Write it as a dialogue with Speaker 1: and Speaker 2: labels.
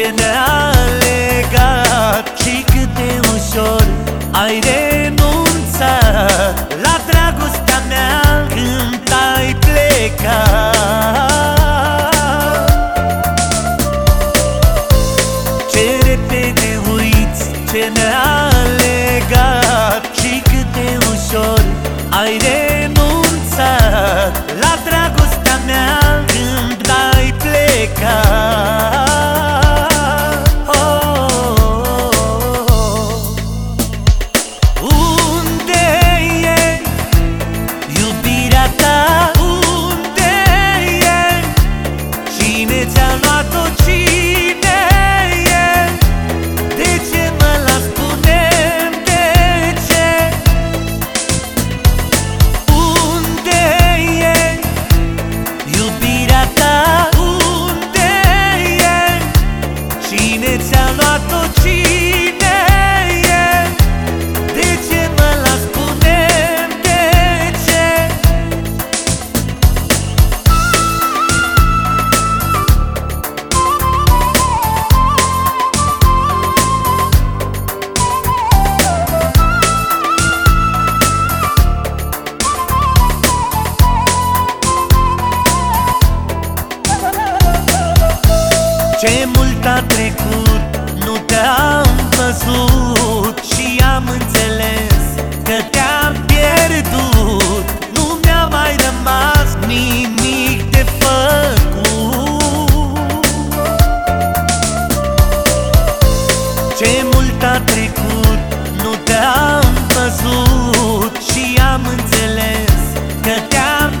Speaker 1: ce ne-a legat Și cât de ușor ai renunțat La dragostea mea când ai plecat. Ce repede uiți ce ne-a legat Și cât de ușor ai renunțat La dragostea mea când ai plecat. ce mă la? Ce mult a trecut Ce mult a trecut, nu te-am văzut. Și am înțeles că te-am